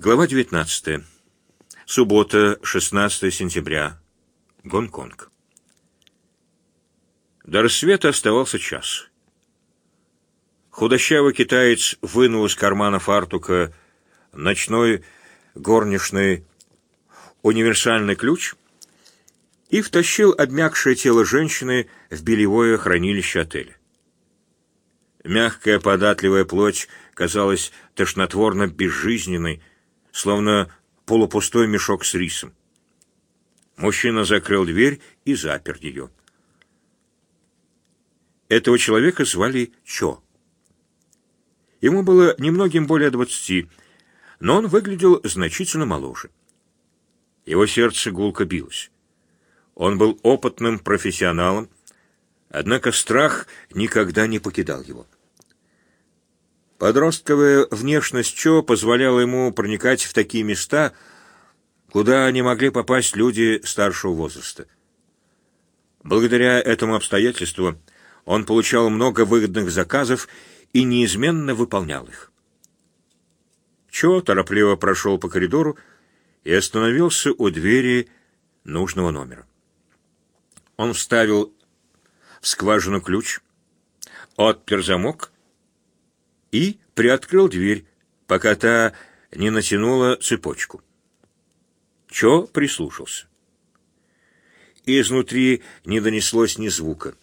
Глава 19. Суббота, 16 сентября. Гонконг. До рассвета оставался час. Худощавый китаец вынул из кармана фартука ночной горничный универсальный ключ и втащил обмякшее тело женщины в бельевое хранилище отеля. Мягкая податливая плоть казалась тошнотворно безжизненной, словно полупустой мешок с рисом. Мужчина закрыл дверь и запер ее. Этого человека звали Чо. Ему было немногим более двадцати, но он выглядел значительно моложе. Его сердце гулко билось. Он был опытным профессионалом, однако страх никогда не покидал его. Подростковая внешность Чо позволяла ему проникать в такие места, куда не могли попасть люди старшего возраста. Благодаря этому обстоятельству он получал много выгодных заказов и неизменно выполнял их. Чо торопливо прошел по коридору и остановился у двери нужного номера. Он вставил в скважину ключ, отпер замок и приоткрыл дверь, пока та не натянула цепочку. Чо прислушался. Изнутри не донеслось ни звука.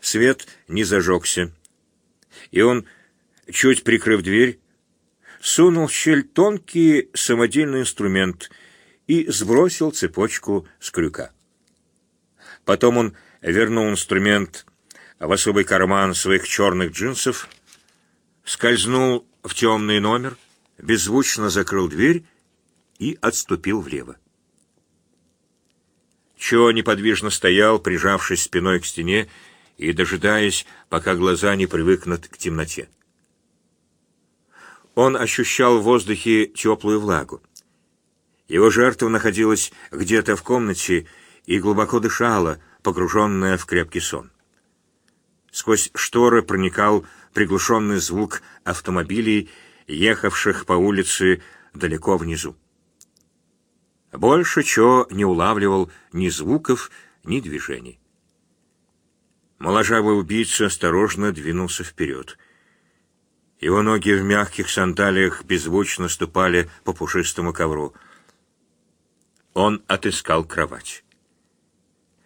Свет не зажегся, и он, чуть прикрыв дверь, сунул в щель тонкий самодельный инструмент и сбросил цепочку с крюка. Потом он вернул инструмент в особый карман своих черных джинсов скользнул в темный номер, беззвучно закрыл дверь и отступил влево. Чо неподвижно стоял, прижавшись спиной к стене и дожидаясь, пока глаза не привыкнут к темноте. Он ощущал в воздухе теплую влагу. Его жертва находилась где-то в комнате и глубоко дышала, погруженная в крепкий сон. Сквозь шторы проникал приглушенный звук автомобилей, ехавших по улице далеко внизу. Больше Чо не улавливал ни звуков, ни движений. Моложавый убийца осторожно двинулся вперед. Его ноги в мягких сандалиях беззвучно ступали по пушистому ковру. Он отыскал кровать.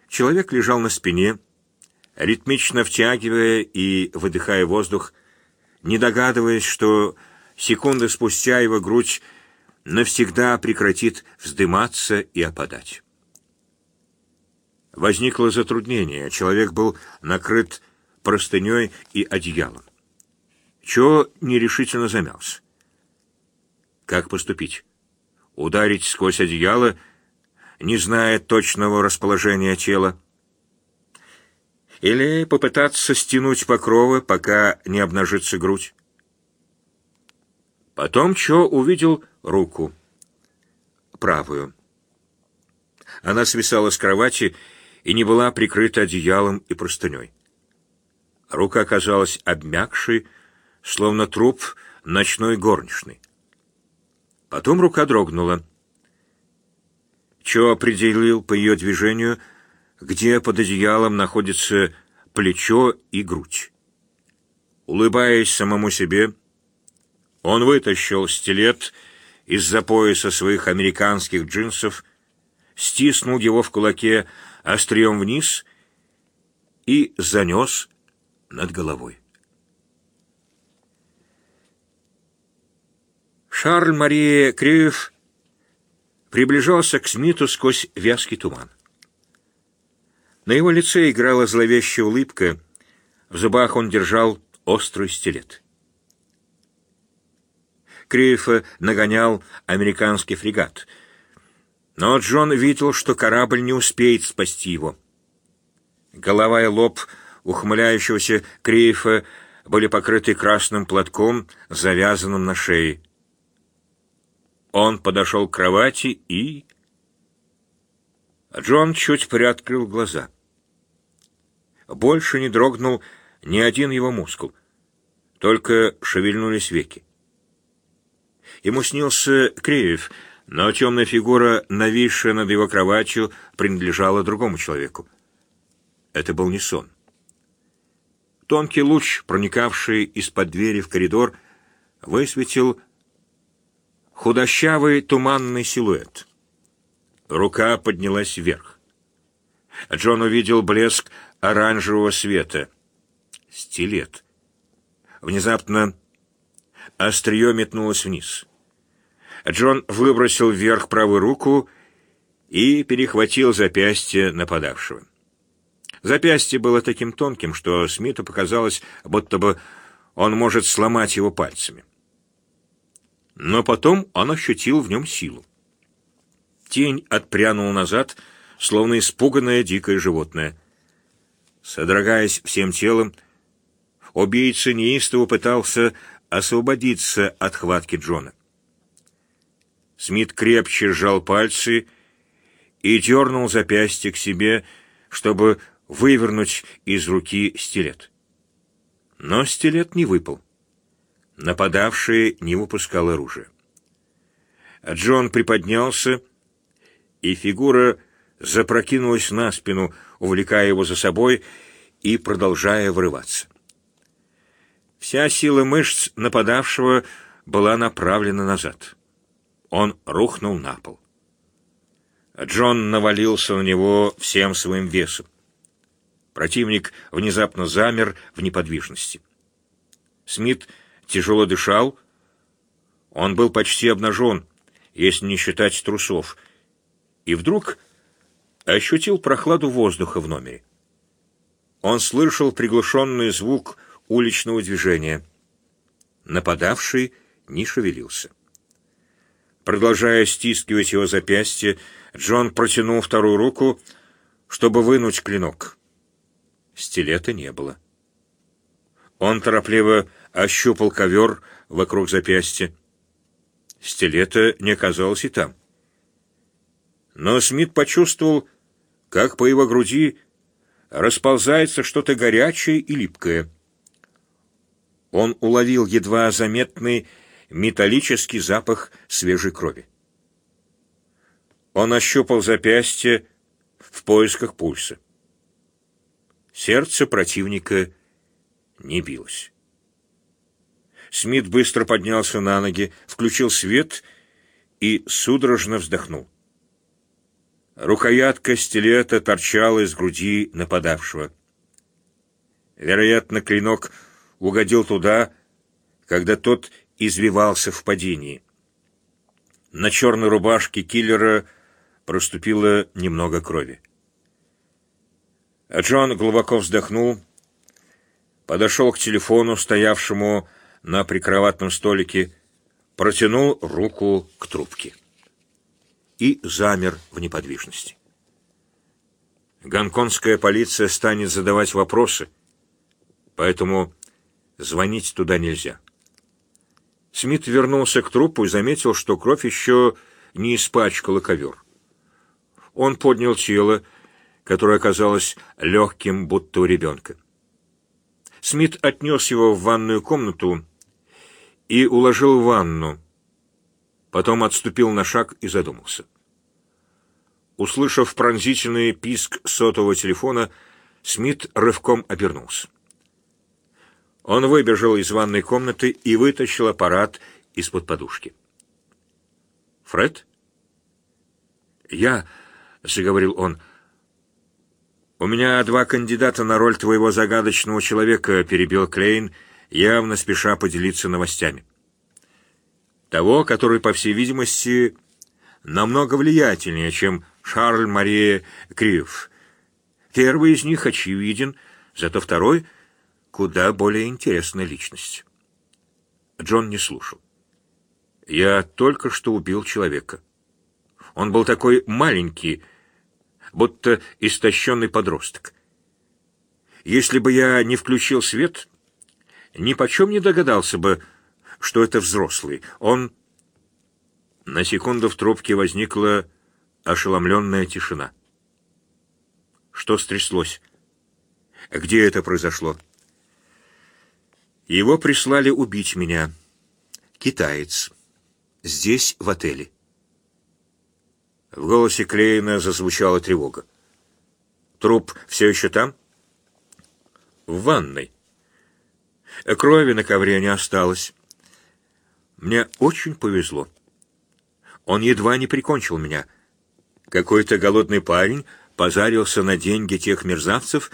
Человек лежал на спине, ритмично втягивая и выдыхая воздух, не догадываясь, что секунды спустя его грудь навсегда прекратит вздыматься и опадать. Возникло затруднение. Человек был накрыт простыней и одеялом. Чо нерешительно замялся. Как поступить? Ударить сквозь одеяло, не зная точного расположения тела? Или попытаться стянуть покровы, пока не обнажится грудь. Потом Чо увидел руку, правую. Она свисала с кровати и не была прикрыта одеялом и простыней. Рука оказалась обмякшей, словно труп ночной горничной. Потом рука дрогнула. Чо определил по ее движению — где под одеялом находится плечо и грудь. Улыбаясь самому себе, он вытащил стилет из-за пояса своих американских джинсов, стиснул его в кулаке острием вниз и занес над головой. Шарль Мария Крюев приближался к Смиту сквозь вязкий туман. На его лице играла зловещая улыбка, в зубах он держал острый стилет. Криефа нагонял американский фрегат, но Джон видел, что корабль не успеет спасти его. Голова и лоб ухмыляющегося Криефа были покрыты красным платком, завязанным на шее. Он подошел к кровати и... Джон чуть приоткрыл глаза. Больше не дрогнул ни один его мускул, только шевельнулись веки. Ему снился Креев, но темная фигура, нависшая над его кроватью, принадлежала другому человеку. Это был не сон. Тонкий луч, проникавший из-под двери в коридор, высветил худощавый туманный силуэт. Рука поднялась вверх. Джон увидел блеск оранжевого света. Стилет. Внезапно острие метнулось вниз. Джон выбросил вверх правую руку и перехватил запястье нападавшего. Запястье было таким тонким, что Смиту показалось, будто бы он может сломать его пальцами. Но потом он ощутил в нем силу. Тень отпрянула назад, словно испуганное дикое животное. Содрогаясь всем телом, убийца неистово пытался освободиться от хватки Джона. Смит крепче сжал пальцы и дернул запястье к себе, чтобы вывернуть из руки стилет. Но стилет не выпал. Нападавший не выпускал оружие. Джон приподнялся, и фигура запрокинулась на спину, увлекая его за собой и продолжая врываться. Вся сила мышц нападавшего была направлена назад. Он рухнул на пол. Джон навалился на него всем своим весом. Противник внезапно замер в неподвижности. Смит тяжело дышал. Он был почти обнажен, если не считать трусов, и вдруг ощутил прохладу воздуха в номере. Он слышал приглушенный звук уличного движения. Нападавший не шевелился. Продолжая стискивать его запястье, Джон протянул вторую руку, чтобы вынуть клинок. Стилета не было. Он торопливо ощупал ковер вокруг запястья. Стилета не оказалось и там. Но Смит почувствовал, как по его груди расползается что-то горячее и липкое. Он уловил едва заметный металлический запах свежей крови. Он ощупал запястье в поисках пульса. Сердце противника не билось. Смит быстро поднялся на ноги, включил свет и судорожно вздохнул. Рукоятка стилета торчала из груди нападавшего. Вероятно, клинок угодил туда, когда тот извивался в падении. На черной рубашке киллера проступило немного крови. А Джон глубоко вздохнул, подошел к телефону, стоявшему на прикроватном столике, протянул руку к трубке и замер в неподвижности. Гонконгская полиция станет задавать вопросы, поэтому звонить туда нельзя. Смит вернулся к трупу и заметил, что кровь еще не испачкала ковер. Он поднял тело, которое оказалось легким, будто у ребенка. Смит отнес его в ванную комнату и уложил в ванну, потом отступил на шаг и задумался. Услышав пронзительный писк сотового телефона, Смит рывком обернулся. Он выбежал из ванной комнаты и вытащил аппарат из-под подушки. «Фред?» «Я», — заговорил он, — «У меня два кандидата на роль твоего загадочного человека», — перебил Клейн, явно спеша поделиться новостями. «Того, который, по всей видимости, намного влиятельнее, чем Шарль Мария Крив. Первый из них очевиден, зато второй — куда более интересная личность». Джон не слушал. «Я только что убил человека. Он был такой маленький, будто истощенный подросток. Если бы я не включил свет, ни почем не догадался бы, что это взрослый. Он... На секунду в трубке возникла ошеломленная тишина. Что стряслось? Где это произошло? Его прислали убить меня. Китаец. здесь, в отеле. В голосе Клейна зазвучала тревога. Труп все еще там? В ванной. Крови на ковре не осталось. Мне очень повезло. Он едва не прикончил меня. Какой-то голодный парень позарился на деньги тех мерзавцев,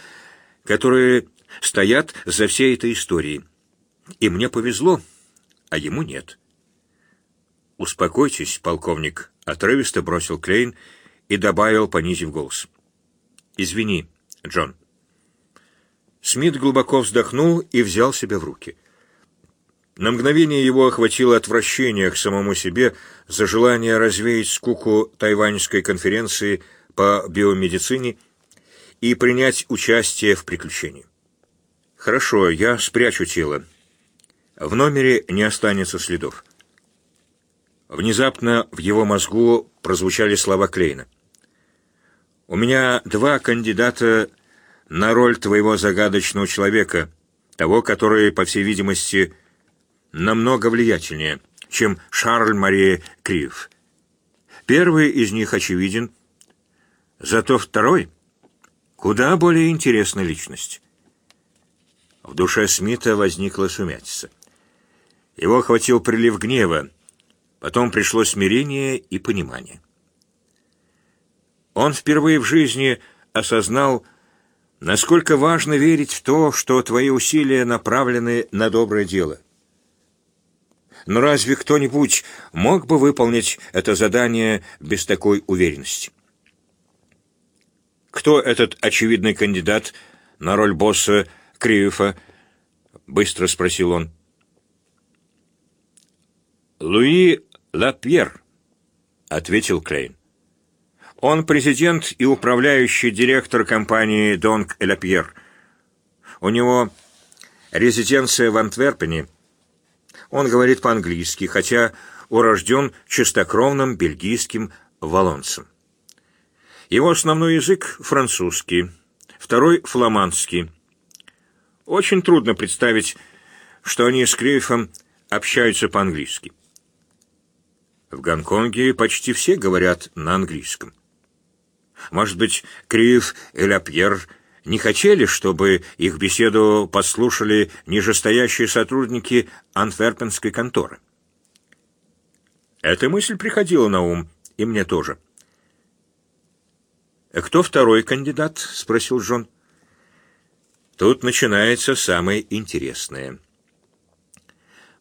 которые стоят за всей этой историей. И мне повезло, а ему нет. «Успокойтесь, полковник», — отрывисто бросил Клейн и добавил, понизив голос. «Извини, Джон». Смит глубоко вздохнул и взял себя в руки. На мгновение его охватило отвращение к самому себе за желание развеять скуку тайваньской конференции по биомедицине и принять участие в приключении. «Хорошо, я спрячу тело. В номере не останется следов». Внезапно в его мозгу прозвучали слова Клейна. «У меня два кандидата на роль твоего загадочного человека, того, который, по всей видимости, намного влиятельнее, чем Шарль Мария Крив. Первый из них очевиден, зато второй — куда более интересная личность». В душе Смита возникла сумятица. Его охватил прилив гнева, потом пришло смирение и понимание. Он впервые в жизни осознал, насколько важно верить в то, что твои усилия направлены на доброе дело. Но разве кто-нибудь мог бы выполнить это задание без такой уверенности? Кто этот очевидный кандидат на роль босса Криефа?» — быстро спросил он. «Луи Лапьер», — ответил Клейн. «Он президент и управляющий директор компании «Донг Лапьер». У него резиденция в Антверпене. Он говорит по-английски, хотя урожден чистокровным бельгийским валонцем. Его основной язык — французский, второй — фламандский. Очень трудно представить, что они с Крейфом общаются по-английски. В Гонконге почти все говорят на английском. Может быть, Крив и Лапьер не хотели, чтобы их беседу послушали нижестоящие сотрудники антверпенской конторы. Эта мысль приходила на ум, и мне тоже. «Кто второй кандидат?» — спросил Джон. Тут начинается самое интересное.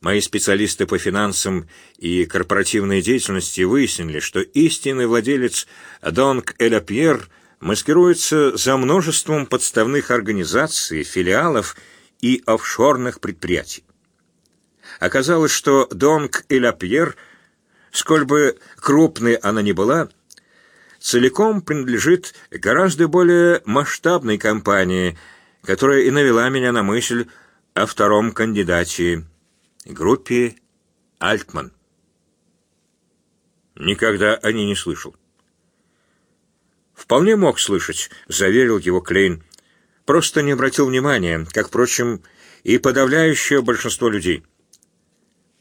Мои специалисты по финансам и корпоративной деятельности выяснили, что истинный владелец Донг Эля Пьер маскируется за множеством подставных организаций, филиалов и офшорных предприятий. Оказалось, что Донг Эля Пьер, сколь бы крупной она ни была, целиком принадлежит гораздо более масштабной компании – которая и навела меня на мысль о втором кандидате, группе «Альтман». Никогда о ней не слышал. «Вполне мог слышать», — заверил его Клейн. «Просто не обратил внимания, как, впрочем, и подавляющее большинство людей.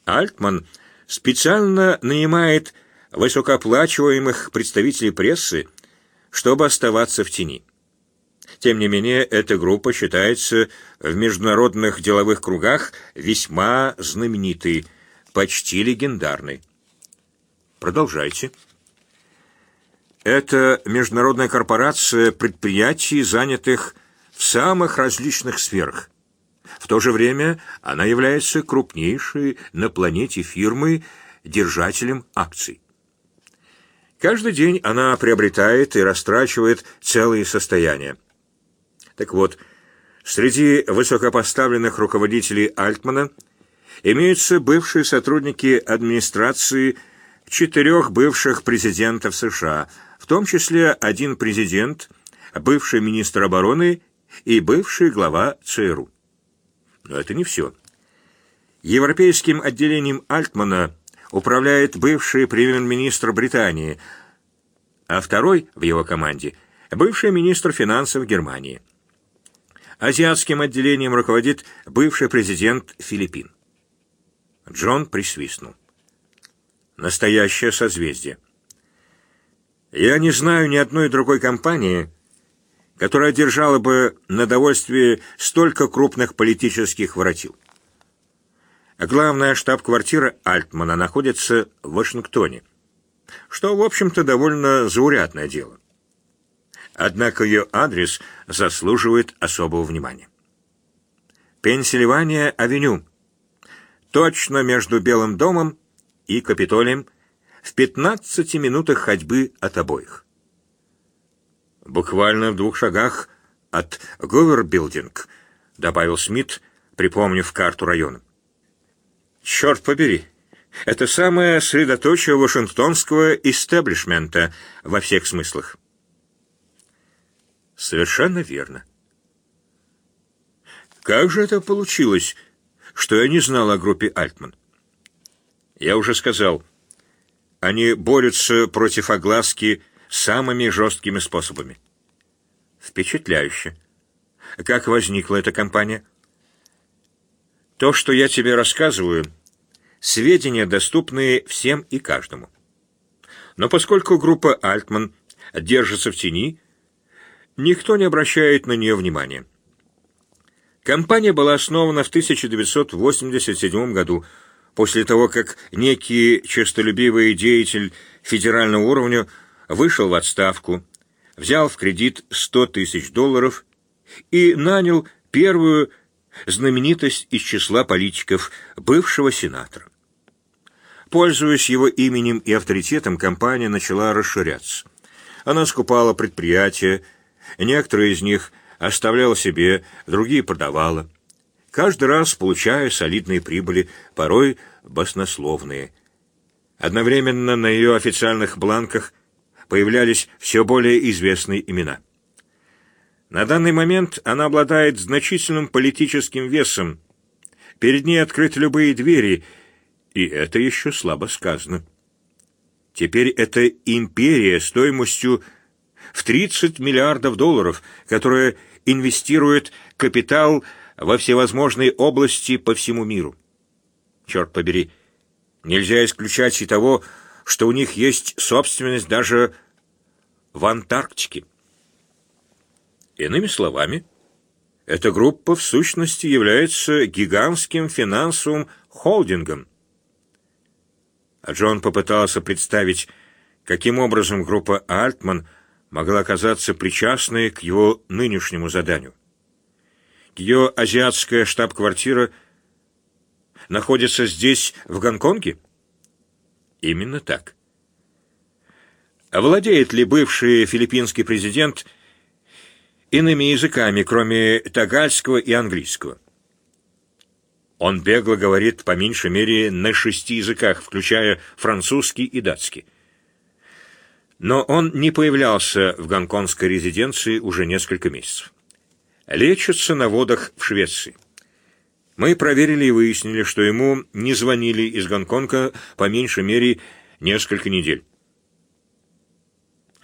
Альтман специально нанимает высокооплачиваемых представителей прессы, чтобы оставаться в тени. Тем не менее, эта группа считается в международных деловых кругах весьма знаменитой, почти легендарной. Продолжайте. Это международная корпорация предприятий, занятых в самых различных сферах. В то же время она является крупнейшей на планете фирмой, держателем акций. Каждый день она приобретает и растрачивает целые состояния. Так вот, среди высокопоставленных руководителей Альтмана имеются бывшие сотрудники администрации четырех бывших президентов США, в том числе один президент, бывший министр обороны и бывший глава ЦРУ. Но это не все. Европейским отделением Альтмана управляет бывший премьер-министр Британии, а второй в его команде – бывший министр финансов Германии. Азиатским отделением руководит бывший президент Филиппин. Джон присвистнул. настоящее созвездие. Я не знаю ни одной другой компании, которая держала бы на довольствие столько крупных политических воротил. А главная штаб-квартира Альтмана находится в Вашингтоне, что, в общем-то, довольно заурядное дело. Однако ее адрес заслуживает особого внимания. Пенсильвания-авеню, точно между Белым домом и Капитолием, в 15 минутах ходьбы от обоих. Буквально в двух шагах от Говербилдинг, добавил Смит, припомнив карту района. Черт побери, это самое средоточие вашингтонского истеблишмента во всех смыслах. Совершенно верно. Как же это получилось, что я не знал о группе Альтман? Я уже сказал, они борются против огласки самыми жесткими способами. Впечатляюще. Как возникла эта компания? То, что я тебе рассказываю, сведения, доступные всем и каждому. Но поскольку группа Альтман держится в тени, никто не обращает на нее внимания. Компания была основана в 1987 году, после того, как некий честолюбивый деятель федерального уровня вышел в отставку, взял в кредит 100 тысяч долларов и нанял первую знаменитость из числа политиков, бывшего сенатора. Пользуясь его именем и авторитетом, компания начала расширяться. Она скупала предприятия, некоторые из них оставляла себе, другие продавала. Каждый раз получая солидные прибыли, порой баснословные. Одновременно на ее официальных бланках появлялись все более известные имена. На данный момент она обладает значительным политическим весом. Перед ней открыты любые двери, и это еще слабо сказано. Теперь это империя стоимостью в 30 миллиардов долларов, которая инвестирует капитал во всевозможные области по всему миру. Черт побери, нельзя исключать и того, что у них есть собственность даже в Антарктике. Иными словами, эта группа в сущности является гигантским финансовым холдингом. А Джон попытался представить, каким образом группа Альтман могла оказаться причастной к его нынешнему заданию. Ее азиатская штаб-квартира находится здесь, в Гонконге? Именно так. Владеет ли бывший филиппинский президент иными языками, кроме тагальского и английского? Он бегло говорит по меньшей мере на шести языках, включая французский и датский. Но он не появлялся в гонконгской резиденции уже несколько месяцев. Лечится на водах в Швеции. Мы проверили и выяснили, что ему не звонили из Гонконга по меньшей мере несколько недель.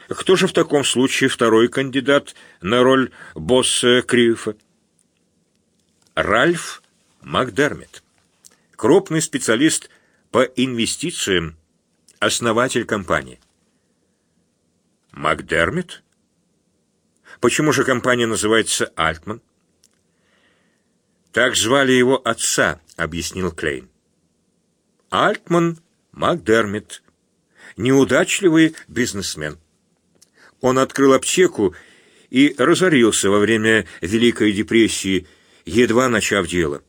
Кто же в таком случае второй кандидат на роль босса Крюфа? Ральф Макдермит. Крупный специалист по инвестициям, основатель компании. Макдермит? Почему же компания называется Альтман? Так звали его отца, объяснил Клейн. Альтман Макдермит. Неудачливый бизнесмен. Он открыл аптеку и разорился во время Великой депрессии, едва начав дело.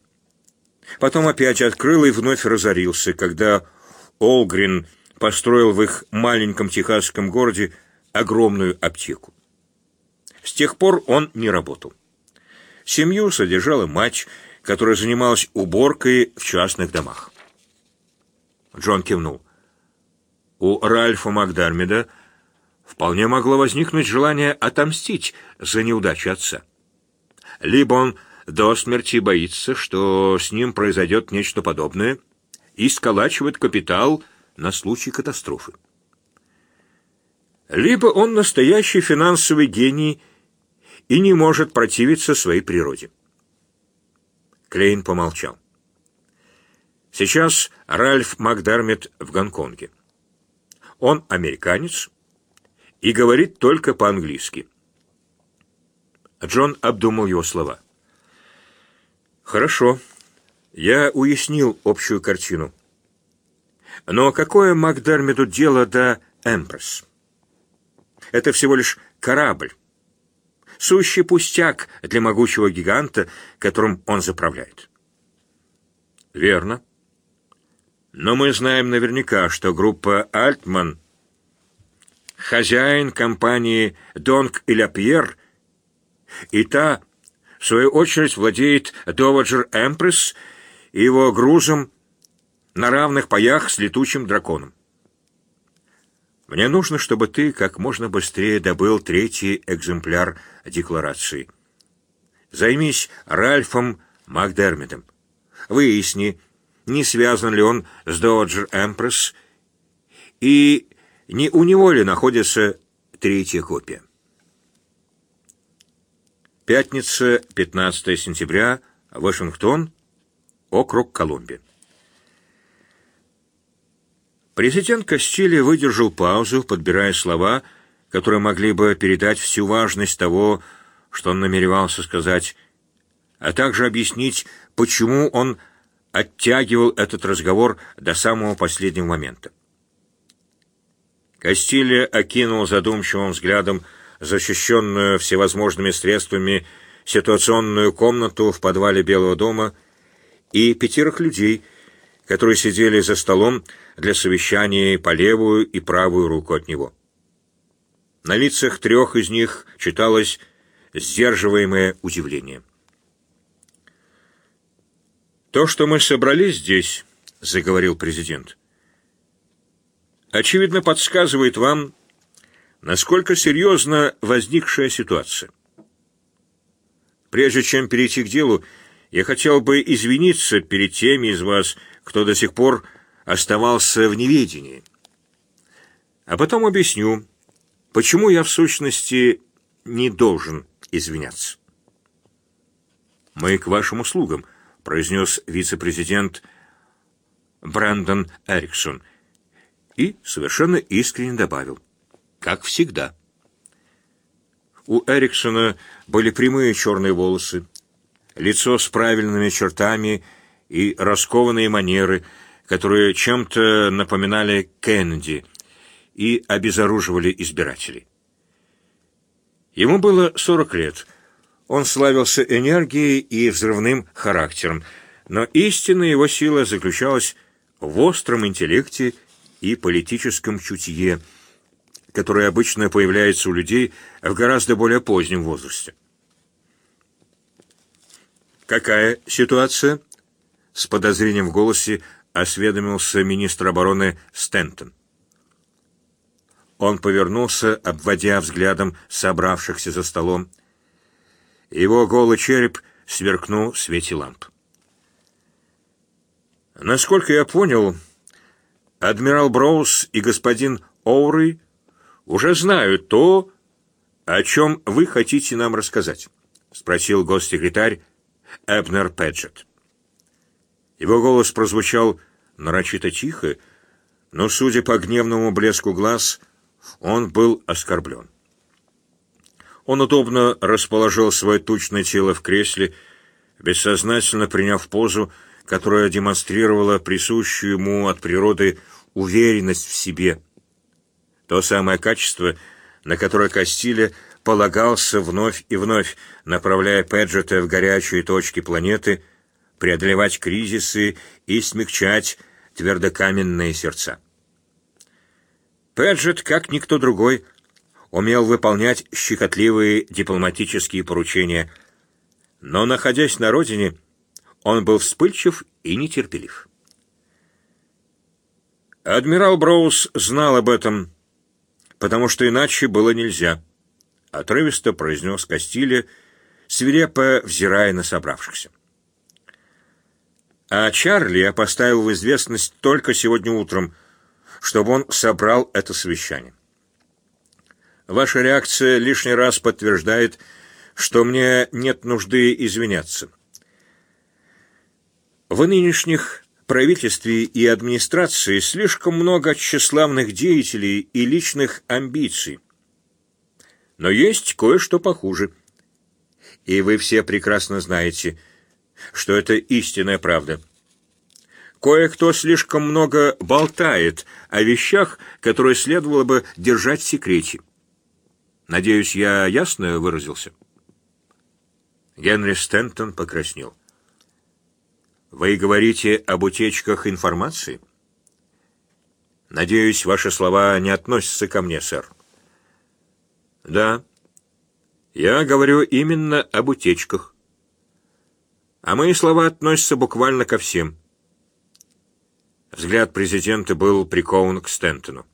Потом опять открыл и вновь разорился, когда Олгрин построил в их маленьком техасском городе огромную аптеку. С тех пор он не работал. Семью содержала мать, которая занималась уборкой в частных домах. Джон кивнул. У Ральфа Макдармида вполне могло возникнуть желание отомстить за неудачу отца. Либо он до смерти боится, что с ним произойдет нечто подобное, и сколачивает капитал на случай катастрофы. Либо он настоящий финансовый гений – и не может противиться своей природе. Клейн помолчал. Сейчас Ральф Макдермит в Гонконге. Он американец и говорит только по-английски. Джон обдумал его слова. «Хорошо. Я уяснил общую картину. Но какое Макдермиду дело до Эмпресс? Это всего лишь корабль. Сущий пустяк для могучего гиганта, которым он заправляет. Верно. Но мы знаем наверняка, что группа «Альтман» хозяин компании «Донг и Ляпьер», и та, в свою очередь, владеет «Доваджер Эмпресс» и его грузом на равных паях с летучим драконом. Мне нужно, чтобы ты как можно быстрее добыл третий экземпляр декларации. Займись Ральфом Макдермидом. Выясни, не связан ли он с Доджер Эмпресс и не у него ли находится третья копия. Пятница, 15 сентября, Вашингтон, округ Колумбия. Президент Кастили выдержал паузу, подбирая слова, которые могли бы передать всю важность того, что он намеревался сказать, а также объяснить, почему он оттягивал этот разговор до самого последнего момента. Кастилья окинул задумчивым взглядом защищенную всевозможными средствами ситуационную комнату в подвале Белого дома и пятерых людей, которые сидели за столом для совещаний по левую и правую руку от него. На лицах трех из них читалось сдерживаемое удивление. «То, что мы собрались здесь», — заговорил президент, — очевидно, подсказывает вам, насколько серьезна возникшая ситуация. Прежде чем перейти к делу, я хотел бы извиниться перед теми из вас, кто до сих пор оставался в неведении. А потом объясню, почему я в сущности не должен извиняться. «Мы к вашим услугам», — произнес вице-президент Брэндон Эриксон — и совершенно искренне добавил. Как всегда. У Эриксона были прямые черные волосы, лицо с правильными чертами и раскованные манеры, которые чем-то напоминали Кеннеди и обезоруживали избирателей. Ему было 40 лет. Он славился энергией и взрывным характером, но истинная его сила заключалась в остром интеллекте и политическом чутье, которое обычно появляется у людей в гораздо более позднем возрасте. «Какая ситуация?» — с подозрением в голосе осведомился министр обороны Стентон. Он повернулся, обводя взглядом собравшихся за столом. Его голый череп сверкнул в свете ламп. Насколько я понял, адмирал Броуз и господин Оури уже знают то, о чем вы хотите нам рассказать, спросил госсекретарь Эбнер Педжет. Его голос прозвучал нарочито тихо, но, судя по гневному блеску глаз, он был оскорблен. Он удобно расположил свое тучное тело в кресле, бессознательно приняв позу, которая демонстрировала присущую ему от природы уверенность в себе. То самое качество, на которое Кастиля полагался вновь и вновь, направляя Педжета в горячие точки планеты, преодолевать кризисы и смягчать твердокаменные сердца. Педжет, как никто другой, умел выполнять щекотливые дипломатические поручения, но, находясь на родине, он был вспыльчив и нетерпелив. Адмирал Броуз знал об этом, потому что иначе было нельзя, — отрывисто произнес Кастиле, свирепо взирая на собравшихся. А Чарли я поставил в известность только сегодня утром, чтобы он собрал это совещание. Ваша реакция лишний раз подтверждает, что мне нет нужды извиняться. В нынешних правительстве и администрации слишком много тщеславных деятелей и личных амбиций. Но есть кое-что похуже. И вы все прекрасно знаете, что это истинная правда. Кое-кто слишком много болтает о вещах, которые следовало бы держать в секрете. Надеюсь, я ясно выразился? Генри Стентон покраснел. Вы говорите об утечках информации? Надеюсь, ваши слова не относятся ко мне, сэр. Да. Я говорю именно об утечках. А мои слова относятся буквально ко всем. Взгляд президента был прикован к Стентону.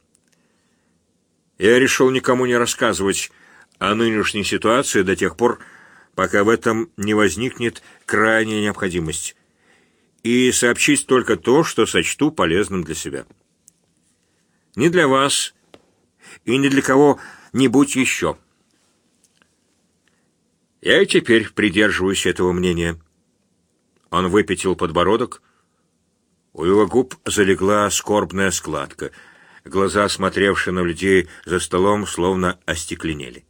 Я решил никому не рассказывать о нынешней ситуации до тех пор, пока в этом не возникнет крайняя необходимость и сообщить только то, что сочту полезным для себя. Не для вас и не для кого-нибудь еще. Я и теперь придерживаюсь этого мнения. Он выпятил подбородок. У его губ залегла скорбная складка. Глаза, смотревшие на людей за столом, словно остекленели.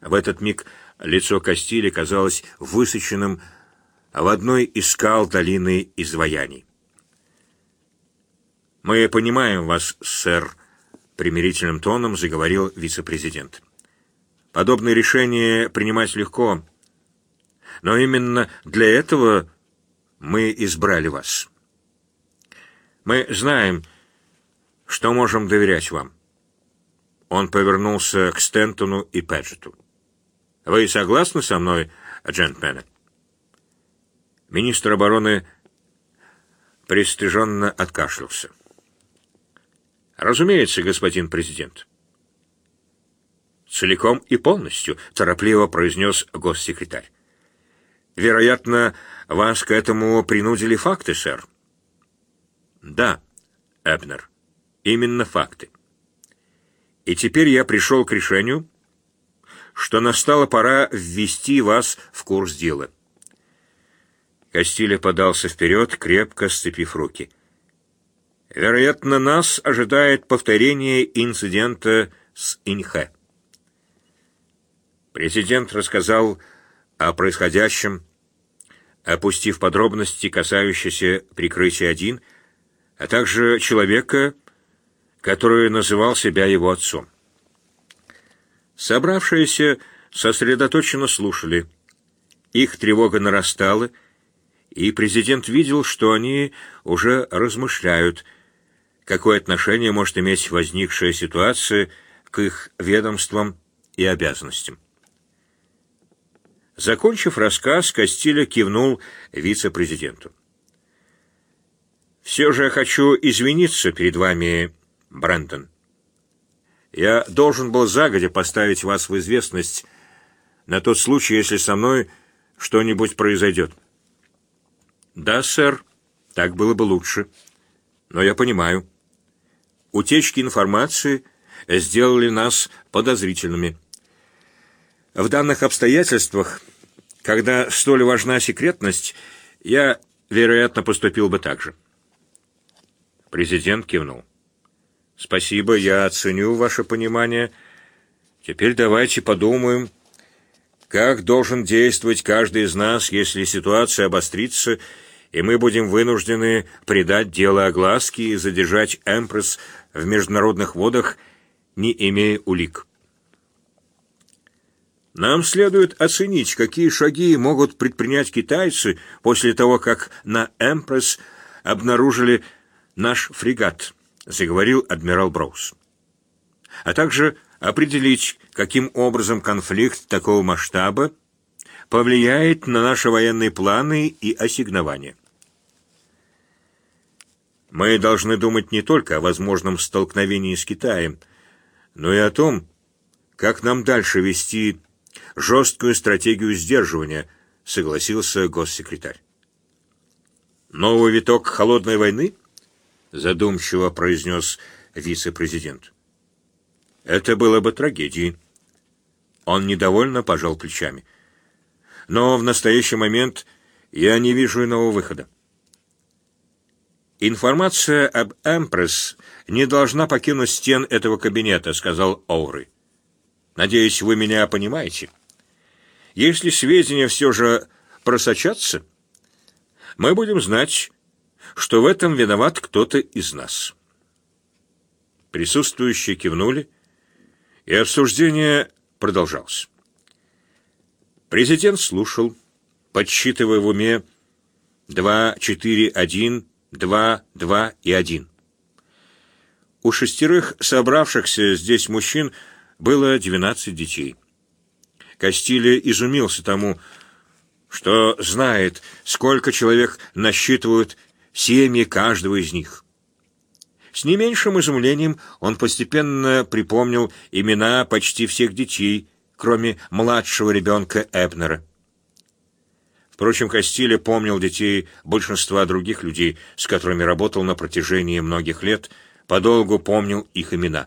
В этот миг лицо Кастили казалось высоченным а в одной из скал долины изваяний. «Мы понимаем вас, сэр», — примирительным тоном заговорил вице-президент. «Подобные решения принимать легко, но именно для этого мы избрали вас. Мы знаем, что можем доверять вам». Он повернулся к Стентону и Пэджету. «Вы согласны со мной, джентльмены?» Министр обороны пристыженно откашлялся. «Разумеется, господин президент». «Целиком и полностью», — торопливо произнес госсекретарь. «Вероятно, вас к этому принудили факты, сэр». «Да, Эбнер, именно факты. И теперь я пришел к решению, что настала пора ввести вас в курс дела». Кастиля подался вперед, крепко сцепив руки. Вероятно, нас ожидает повторение инцидента с Инхэ. Президент рассказал о происходящем, опустив подробности, касающиеся прикрытия один, а также человека, который называл себя его отцом. Собравшиеся сосредоточенно слушали. Их тревога нарастала, и президент видел, что они уже размышляют, какое отношение может иметь возникшая ситуация к их ведомствам и обязанностям. Закончив рассказ, Кастиля кивнул вице-президенту. «Все же я хочу извиниться перед вами, Брэндон. Я должен был загодя поставить вас в известность на тот случай, если со мной что-нибудь произойдет». Да, сэр, так было бы лучше. Но я понимаю. Утечки информации сделали нас подозрительными. В данных обстоятельствах, когда столь важна секретность, я, вероятно, поступил бы так же. Президент кивнул. Спасибо, я оценю ваше понимание. Теперь давайте подумаем, как должен действовать каждый из нас, если ситуация обострится и мы будем вынуждены придать дело огласке и задержать Эмпресс в международных водах, не имея улик. Нам следует оценить, какие шаги могут предпринять китайцы после того, как на Эмпресс обнаружили наш фрегат, заговорил адмирал Броуз. А также определить, каким образом конфликт такого масштаба повлияет на наши военные планы и ассигнования. Мы должны думать не только о возможном столкновении с Китаем, но и о том, как нам дальше вести жесткую стратегию сдерживания, согласился госсекретарь. Новый виток холодной войны? задумчиво произнес вице-президент. Это было бы трагедией. Он недовольно пожал плечами. Но в настоящий момент я не вижу иного выхода. «Информация об Эмпресс не должна покинуть стен этого кабинета», — сказал Оуры. «Надеюсь, вы меня понимаете. Если сведения все же просочатся, мы будем знать, что в этом виноват кто-то из нас». Присутствующие кивнули, и обсуждение продолжалось. Президент слушал, подсчитывая в уме два, четыре, один, два, два и один. У шестерых собравшихся здесь мужчин было двенадцать детей. Кастилия изумился тому, что знает, сколько человек насчитывают семьи каждого из них. С не меньшим изумлением он постепенно припомнил имена почти всех детей, кроме младшего ребенка Эбнера. Впрочем, Кастиля помнил детей большинства других людей, с которыми работал на протяжении многих лет, подолгу помнил их имена.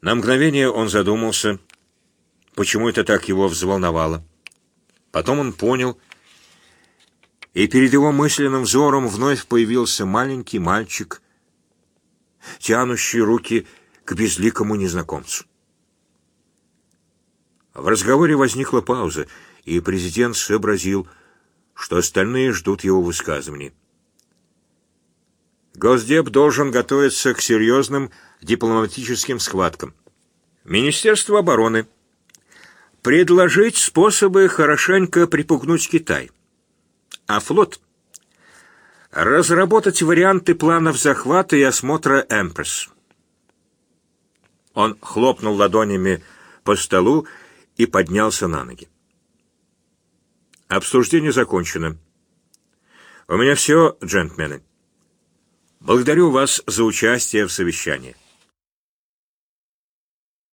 На мгновение он задумался, почему это так его взволновало. Потом он понял, и перед его мысленным взором вновь появился маленький мальчик, тянущий руки к безликому незнакомцу. В разговоре возникла пауза, и президент сообразил, что остальные ждут его высказываний. Госдеп должен готовиться к серьезным дипломатическим схваткам. Министерство обороны предложить способы хорошенько припугнуть Китай, а флот разработать варианты планов захвата и осмотра Эмпресс. Он хлопнул ладонями по столу и поднялся на ноги. Обсуждение закончено. У меня все, джентльмены. Благодарю вас за участие в совещании.